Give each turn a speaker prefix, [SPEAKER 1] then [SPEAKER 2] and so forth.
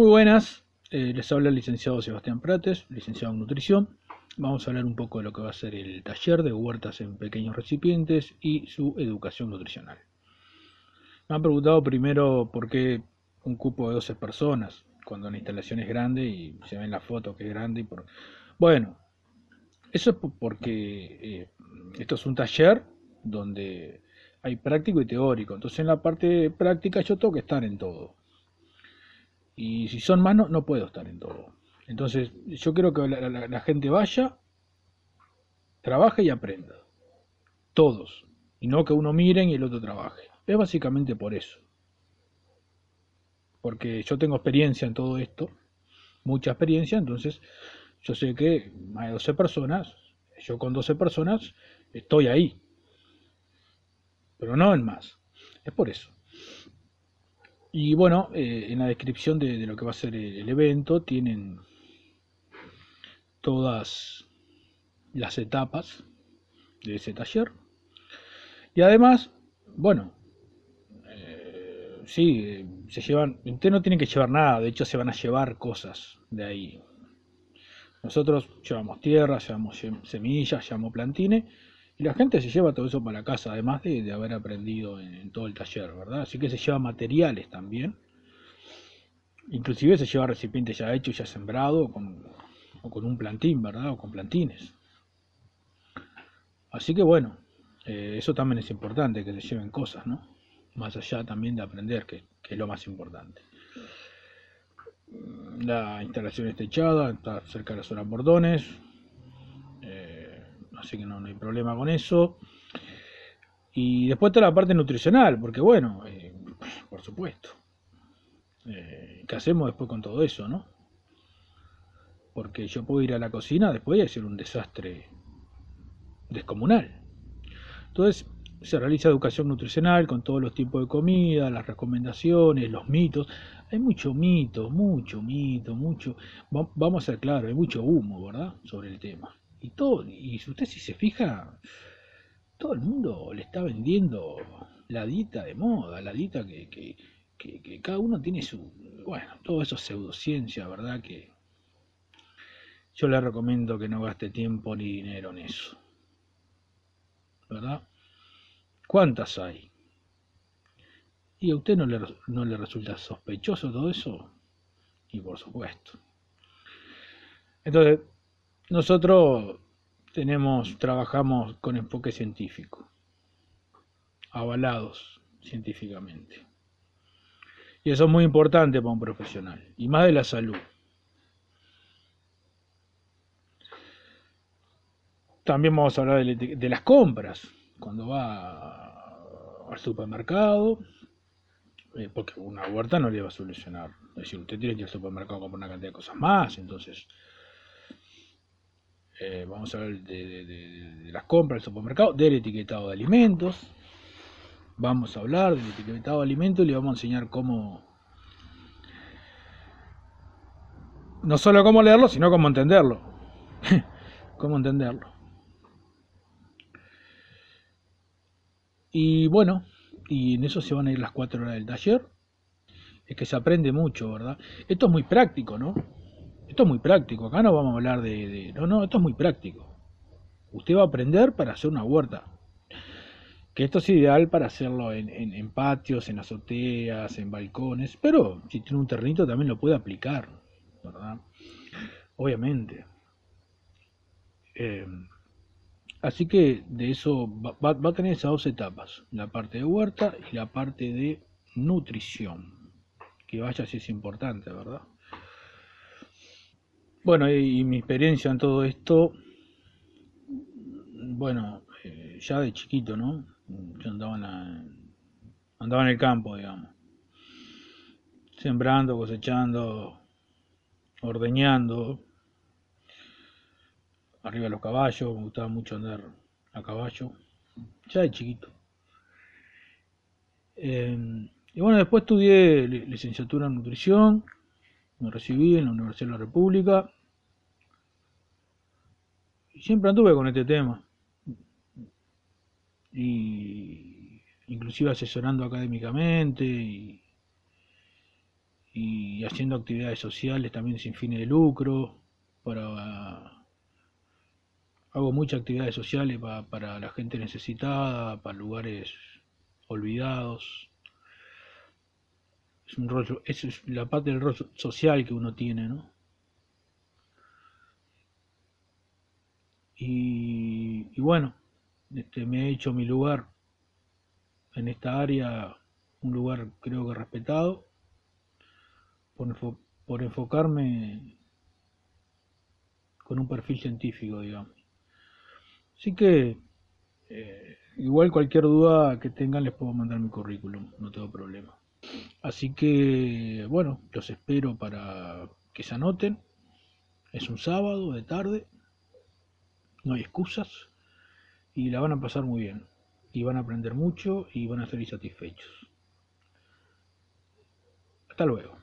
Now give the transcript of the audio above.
[SPEAKER 1] Muy buenas, eh, les habla el licenciado Sebastián Prates, licenciado en nutrición. Vamos a hablar un poco de lo que va a ser el taller de huertas en pequeños recipientes y su educación nutricional. Me han preguntado primero por qué un cupo de 12 personas, cuando la instalación es grande y se ve en la foto que es grande. Y por... Bueno, eso es porque eh, esto es un taller donde hay práctico y teórico. Entonces en la parte práctica yo tengo que estar en todo. Y si son más, no, puedo estar en todo. Entonces yo quiero que la, gente vaya, trabaje y aprenda. Todos. Y no que uno miren y el otro trabaje. Es básicamente por eso. Porque yo tengo experiencia en todo esto. Mucha experiencia. Entonces yo sé que más de 12 personas, yo con 12 personas estoy ahí pero no en más. Es por eso. Y bueno, eh, en la descripción de, lo que va a ser el, evento tienen todas las etapas de ese taller. Y además, bueno, eh, sí, eh, se llevan, usted no tiene que llevar nada, de hecho se van a llevar cosas de ahí. Nosotros llevamos tierra, llevamos semillas, llevamos plantines y la gente se lleva todo eso para la casa, además de, haber aprendido en, todo el taller, ¿verdad? Así que se lleva materiales también. Inclusive se lleva recipientes ya hechos, ya sembrado, o con un plantín, ¿verdad? O con plantines. Así que bueno, eh, eso también es importante, que se lleven cosas, ¿no? Más allá también de aprender, que, que es lo más importante. La instalación está echada, está cerca de la zona bordones, así que no, hay problema con eso. Y después está la parte nutricional, porque bueno, eh, por supuesto. Eh, ¿Qué hacemos después con todo eso, no? Porque yo puedo ir a la cocina después y hacer un desastre descomunal. Entonces se realiza educación nutricional con todos los tipos de comida, las recomendaciones, los mitos. Hay mucho mito, mucho mito, mucho... Vamos a ser claros, hay mucho humo, ¿verdad? Sobre el tema. Y todo, y si usted si se fija, todo el mundo le está vendiendo la dieta de moda, la dieta que, que, que, cada uno tiene su, bueno, todo eso es pseudociencia, ¿verdad? Que yo le recomiendo que no gaste tiempo ni dinero en eso. ¿Verdad? ¿Cuántas hay? ¿Y a usted no le, no le resulta sospechoso todo eso? Y por supuesto. Entonces, nosotros tenemos, trabajamos con enfoque científico, avalados científicamente. Y eso es muy importante para un profesional, y más de la salud. También vamos a hablar de, las compras, cuando va al supermercado, eh, porque una huerta no le va a solucionar. Es decir, usted tiene que ir al supermercado a comprar una cantidad de cosas más, entonces eh, vamos a hablar de, las compras del supermercado, del etiquetado de alimentos. Vamos a hablar del etiquetado de alimentos y le vamos a enseñar cómo, no solo cómo leerlo, sino cómo entenderlo. cómo entenderlo. Y bueno, y en eso se van a ir las cuatro horas del taller. Es que se aprende mucho, ¿verdad? Esto es muy práctico, ¿no? Esto es muy práctico, acá no vamos a hablar de, No, no, esto es muy práctico. Usted va a aprender para hacer una huerta. Que esto es ideal para hacerlo en, patios, en azoteas, en balcones, pero si tiene un terrenito también lo puede aplicar, ¿verdad? Obviamente. Eh, así que de eso va, va, a tener esas dos etapas, la parte de huerta y la parte de nutrición. Que vaya si es importante, ¿verdad? Bueno, y, mi experiencia en todo esto, bueno, eh, ya de chiquito, ¿no? Yo andaba en, andaba en el campo, digamos. Sembrando, cosechando, ordeñando. Arriba de los caballos, me gustaba mucho andar a caballo. Ya de chiquito. Eh, y bueno, después estudié licenciatura en nutrición me recibí en la Universidad de la República. Y siempre anduve con este tema. Y inclusive asesorando académicamente y, y haciendo actividades sociales también sin fines de lucro, para hago muchas actividades sociales para, la gente necesitada, para lugares olvidados. Es un rollo, es la parte del rol social que uno tiene, ¿no? Y, y bueno, este, me he hecho mi lugar en esta área, un lugar creo que respetado, por, por enfocarme con un perfil científico, digamos. Así que, eh, igual cualquier duda que tengan les puedo mandar mi currículum, no tengo problema. Así que, bueno, los espero para que se anoten. Es un sábado de tarde, no hay excusas y la van a pasar muy bien. Y van a aprender mucho y van a ser insatisfechos. Hasta luego.